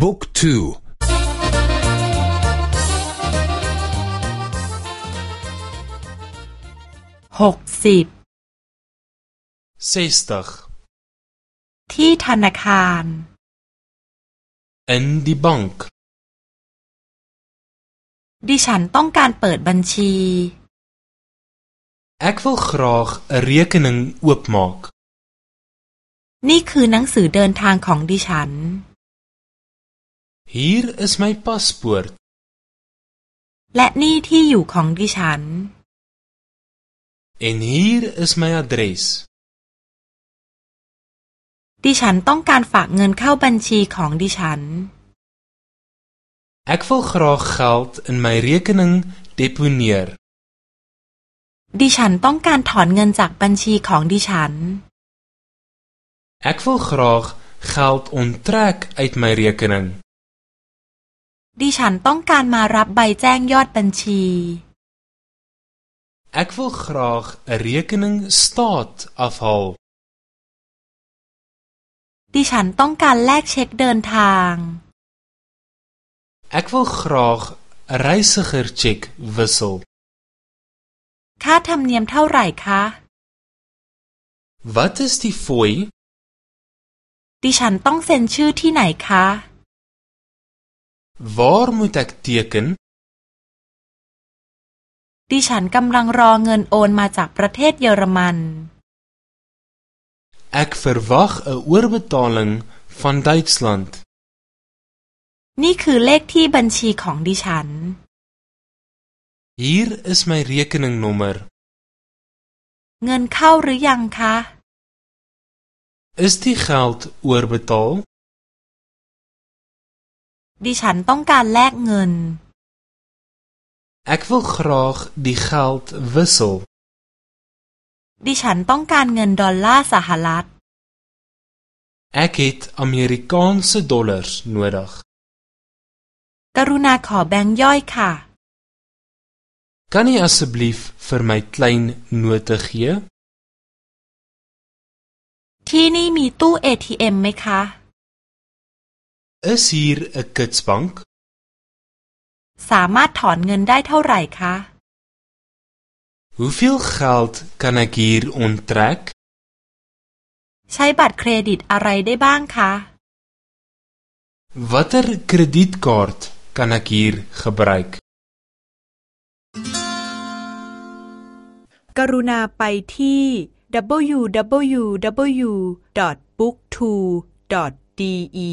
บุ๊กทูหกสิบที่ธนาคาร in die bank ดิฉันต้องการเปิดบัญชี ek wil graag 'n rekening oopmaak นี่คือหนังสือเดินทางของดิฉัน hier is my paspoort และนี่ที่อยู่ของดิฉัน en hier is my adres ดิฉันต้องการฝากเงินเข้าบัญชีของดิฉัน Ek wil graag geld in my rekening deponeer ดิฉันต้องการถอนเงินจากบัญชีของดิฉัน Ek wil graag geld onttrek uit my rekening ดิฉันต้องการมารับใบแจ้งยอดบัญชี Ek wil graag 'n rekening staat afhaal ดิฉันต้องการแลกเช็คเดินทาง Ek wil graag 'n reisiger check wissel ค่าธรรมเนียมเท่าไหร่คะ Wat is die fooi ดิฉันต้องเซ็นชื่อที่ไหนคะ Waar moet ek teken ดิฉันกำลังรอเงินโอนมาจากประเทศเยอรมัน Ek verwag 'n oorbetaling van Duitsland นี่คือเลขที่บัญชีของดิฉัน Hier is my rekeningnommer เงินเข้าหรือยังคะ Is die geld oorbetaal ดิฉันต้องการแลกเงิน Ek wil graag die geld wissel ดิฉันต้องการเงินดอลลาร์สหรัฐ Ek het Amerikaanse dollars nodig กรุณาขอแบงค์ย่อยค่ะ Kan jy asseblief vir my klein note gee ที่นี่มีตู้ ATM ไหมคะ Is hier 'n kitsbank สามารถถอนเงินได้เท่าไหร่คะ Hoeveel geld kan ek hier onttrek ใช้บัตรเครดิตอะไรได้บ้างคะ Watter kredietkaart kan ek hier gebruik กรุณาไปที่ www.booktwo.de